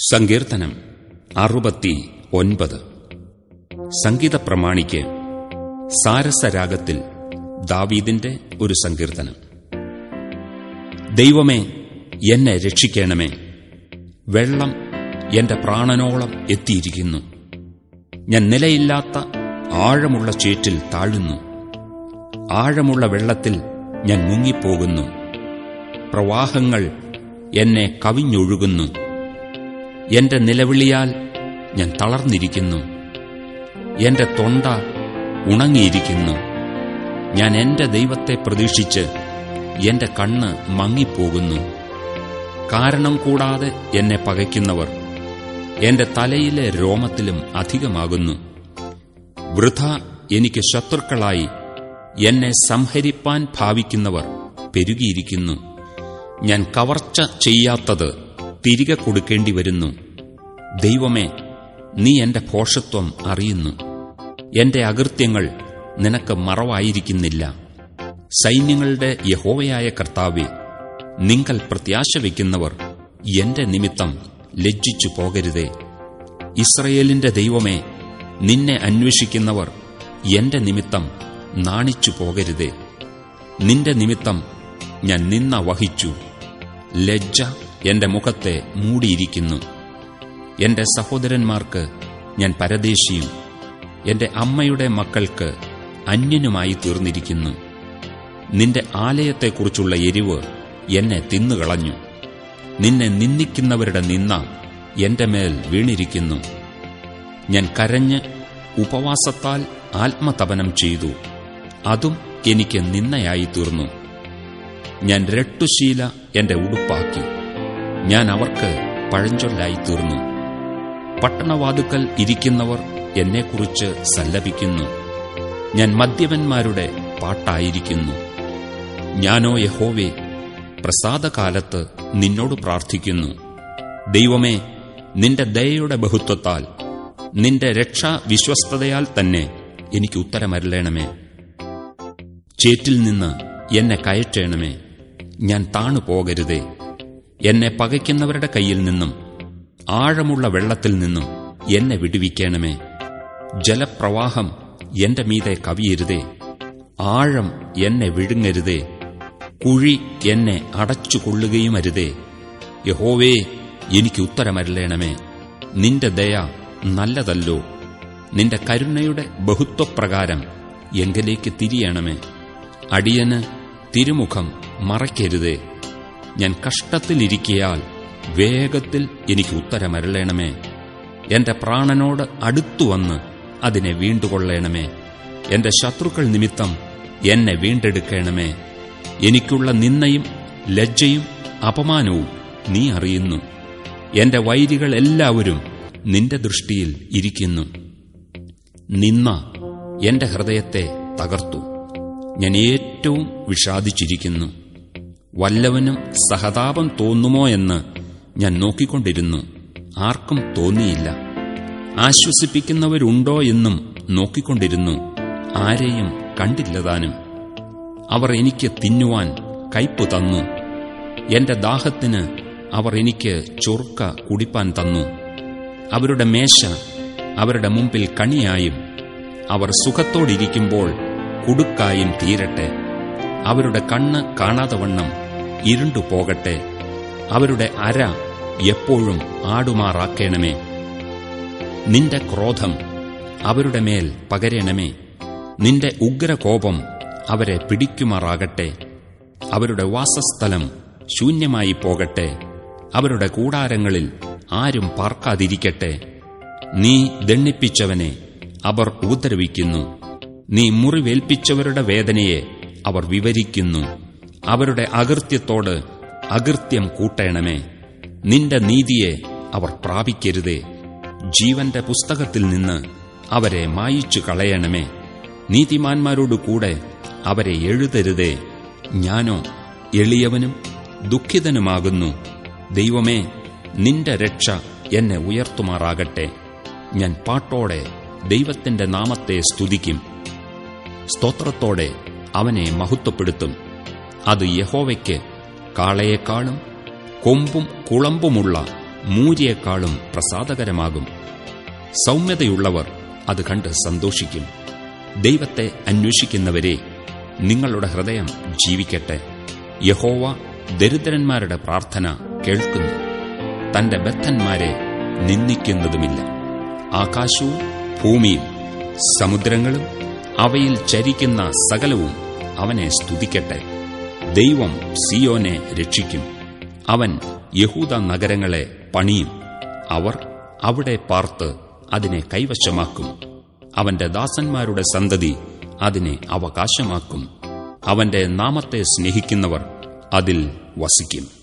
സങ്കീർത്തനം അറുപത്തി ഒൻപത്. സംഗീത പ്രമാണിക്ക് സാരസരാഗത്തിൽ ദാവീദിന്റെ ഒരു സങ്കീർത്തനം. ദൈവമേ എന്നെ രക്ഷിക്കണമേ. വെള്ളം എന്റെ പ്രാണനോളം എത്തിയിരിക്കുന്നു. ഞാൻ നിലയില്ലാത്ത ആഴമുള്ള ചേറ്റിൽ താഴുന്നു. ആഴമുള്ള വെള്ളത്തിൽ ഞാൻ മുങ്ങിപ്പോകുന്നു. പ്രവാഹങ്ങൾ എന്നെ കവിഞ്ഞൊഴുകുന്നു. എന്റെ നിലവിളിയാൽ ഞാൻ തളർന്നിരിക്കുന്നു. എന്റെ തൊണ്ട ഉണങ്ങിയിരിക്കുന്നു. ഞാൻ എന്റെ ദൈവത്തെ പ്രതീക്ഷിച്ച് എന്റെ കണ്ണ് മങ്ങിപ്പോകുന്നു. കാരണം കൂടാതെ എന്നെ പകയ്ക്കുന്നവർ എന്റെ തലയിലെ രോമത്തിലും അധികമാകുന്നു. വൃഥ എനിക്ക് ശത്രുക്കളായി എന്നെ സംഹരിപ്പാൻ ഭാവിക്കുന്നവർ പെരുകിയിരിക്കുന്നു. ഞാൻ കവർച്ച ചെയ്യാത്തത് തിരികെ കൊടുക്കേണ്ടി വരുന്നു. ദൈവമേ നീ എന്റെ ഭോഷത്വം അറിയുന്നു. എന്റെ അകൃത്യങ്ങൾ നിനക്ക് മറവായിരിക്കുന്നില്ല. സൈന്യങ്ങളുടെ യഹോവയായ കർത്താവെ നിങ്ങൾ പ്രത്യാശ വയ്ക്കുന്നവർ എന്റെ നിമിത്തം ലജ്ജിച്ചു പോകരുതേ. ഇസ്രയേലിന്റെ ദൈവമേ നിന്നെ അന്വേഷിക്കുന്നവർ എന്റെ നിമിത്തം നാണിച്ചു പോകരുതേ. നിന്റെ നിമിത്തം ഞാൻ നിന്ന വഹിച്ചു. ലജ്ജ എന്റെ മുഖത്തെ മൂടിയിരിക്കുന്നു. എന്റെ സഹോദരന്മാർക്ക് ഞാൻ പരദേശിയും എന്റെ അമ്മയുടെ മക്കൾക്ക് അന്യനുമായി തീർന്നിരിക്കുന്നു. നിന്റെ ആലയത്തെക്കുറിച്ചുള്ള എരിവ് എന്നെ തിന്നുകളഞ്ഞു. നിന്നെ നിന്ദിക്കുന്നവരുടെ നിന്ന എന്റെ മേൽ വീണിരിക്കുന്നു. ഞാൻ കരഞ്ഞ് ഉപവാസത്താൽ ആത്മതപനം ചെയ്തു. അതും എനിക്ക് നിന്നയായി തീർന്നു. ഞാൻ രട്ടുശീല എന്റെ ഉടുപ്പാക്കി. ഞാൻ അവർക്ക് പഴഞ്ചൊല്ലായി തീർന്നു പട്ടണവാതുക്കൽ ഇരിക്കുന്നവർ എന്നെക്കുറിച്ച് സല്ലപിക്കുന്നു. ഞാൻ മദ്യപന്മാരുടെ പാട്ടായിരിക്കുന്നു. ഞാനോ യഹോവേ പ്രസാദകാലത്ത് നിന്നോട് പ്രാർത്ഥിക്കുന്നു. ദൈവമേ നിന്റെ ദയയുടെ ബഹുത്വത്താൽ നിന്റെ രക്ഷാ വിശ്വസ്തതയാൽ തന്നെ എനിക്ക് ഉത്തരമരളേണമേ. ചേറ്റിൽ നിന്ന് എന്നെ കയറ്റേണമേ. ഞാൻ താണു പോകരുതേ എന്നെ പകയ്ക്കുന്നവരുടെ കയ്യിൽ നിന്നും ആഴമുള്ള വെള്ളത്തിൽ നിന്നും എന്നെ വിടുവിക്കണമേ. ജലപ്രവാഹം എന്റെ മീതെ കവിയരുതേ. ആഴം എന്നെ വിഴുങ്ങരുതേ. കുഴി എന്നെ അടച്ചുകൊള്ളുകയും അരുതേ യഹോവേ എനിക്ക് ഉത്തരമരലേണമേ നിന്റെ ദയ നല്ലതല്ലോ. നിന്റെ കരുണയുടെ ബഹുത്വപ്രകാരം എങ്കിലേക്ക് തിരിയണമേ. അടിയന് തിരുമുഖം മറയ്ക്കരുതേ. ഞാൻ കഷ്ടത്തിലിരിക്കയാൽ വേഗത്തിൽ എനിക്ക് ഉത്തരമരളേണമേ. എന്റെ പ്രാണനോട് അടുത്തുവന്ന് അതിനെ വീണ്ടുകൊള്ളേണമേ. എന്റെ ശത്രുക്കൾ നിമിത്തം എന്നെ വീണ്ടെടുക്കണമേ. എനിക്കുള്ള നിന്നയും ലജ്ജയും അപമാനവും നീ അറിയുന്നു. എന്റെ വൈരികൾ എല്ലാവരും നിന്റെ ദൃഷ്ടിയിൽ ഇരിക്കുന്നു. നിന്ന എന്റെ ഹൃദയത്തെ തകർത്തു. ഞാൻ ഏറ്റവും വിഷാദിച്ചിരിക്കുന്നു. വല്ലവനും സഹതാപം തോന്നുമോ എന്ന് ഞാൻ നോക്കിക്കൊണ്ടിരുന്നു. ആർക്കും തോന്നിയില്ല. ആശ്വസിപ്പിക്കുന്നവരുണ്ടോ എന്നും നോക്കിക്കൊണ്ടിരുന്നു. ആരെയും കണ്ടില്ലതാനും. അവർ എനിക്ക് തിന്നുവാൻ കയ്പ് തന്നു. എന്റെ ദാഹത്തിന് അവർ എനിക്ക് ചൊർക്ക കുടിപ്പാൻ തന്നു. അവരുടെ മേശ അവരുടെ മുമ്പിൽ കണിയായും അവർ സുഖത്തോടിരിക്കുമ്പോൾ കുടുക്കായും തീരട്ടെ. അവരുടെ കണ്ണ് കാണാതെ വണ്ണം ഇരുണ്ടു പോകട്ടെ. അവരുടെ അര എപ്പോഴും ആടുമാറാക്കേണമേ. നിന്റെ ക്രോധം അവരുടെ മേൽ പകരണമേ. നിന്റെ ഉഗ്രകോപം അവരെ പിടിക്കുമാറാകട്ടെ. അവരുടെ വാസസ്ഥലം ശൂന്യമായി പോകട്ടെ. അവരുടെ കൂടാരങ്ങളിൽ ആരും പാർക്കാതിരിക്കട്ടെ. നീ ദണ്ണിപ്പിച്ചവനെ അവർ ഉപദ്രവിക്കുന്നു. നീ മുറിവേൽപ്പിച്ചവരുടെ വേദനയെ അവർ വിവരിക്കുന്നു. അവരുടെ അകൃത്യത്തോട് അകൃത്യം കൂട്ടേണമേ. നിന്റെ നീതിയെ അവർ പ്രാപിക്കരുതേ. ജീവന്റെ പുസ്തകത്തിൽ നിന്ന് അവരെ മായിച്ചു കളയണമേ. നീതിമാന്മാരോടു കൂടെ അവരെ എഴുതരുതേ. ഞാനോ എളിയവനും ദുഃഖിതനുമാകുന്നു. ദൈവമേ നിന്റെ രക്ഷ എന്നെ ഉയർത്തുമാറാകട്ടെ. ഞാൻ പാട്ടോടെ ദൈവത്തിന്റെ നാമത്തെ സ്തുതിക്കും. സ്തോത്രത്തോടെ അവനെ മഹത്വപ്പെടുത്തും. അത് യഹോവയ്ക്ക് കാളയേക്കാളും കൊമ്പും കുളമ്പുമുള്ള മൂരിയേക്കാളും പ്രസാദകരമാകും. സൗമ്യതയുള്ളവർ അത് കണ്ട് സന്തോഷിക്കും. ദൈവത്തെ അന്വേഷിക്കുന്നവരെ നിങ്ങളുടെ ഹൃദയം ജീവിക്കട്ടെ. യഹോവ ദരിദ്രന്മാരുടെ പ്രാർത്ഥന കേൾക്കുന്നു. തന്റെ ബദ്ധന്മാരെ നിന്ദിക്കുന്നതുമില്ല. ആകാശവും ഭൂമിയും സമുദ്രങ്ങളും അവയിൽ ചരിക്കുന്ന സകലവും അവനെ സ്തുതിക്കട്ടെ. ദൈവം സിയോനെ രക്ഷിക്കും. അവൻ യഹൂദ നഗരങ്ങളെ പണിയും. അവർ അവിടെ പാർത്ത് അതിനെ കൈവശമാക്കും. അവന്റെ ദാസന്മാരുടെ സന്തതി അതിനെ അവകാശമാക്കും. അവന്റെ നാമത്തെ സ്നേഹിക്കുന്നവർ അതിൽ വസിക്കും.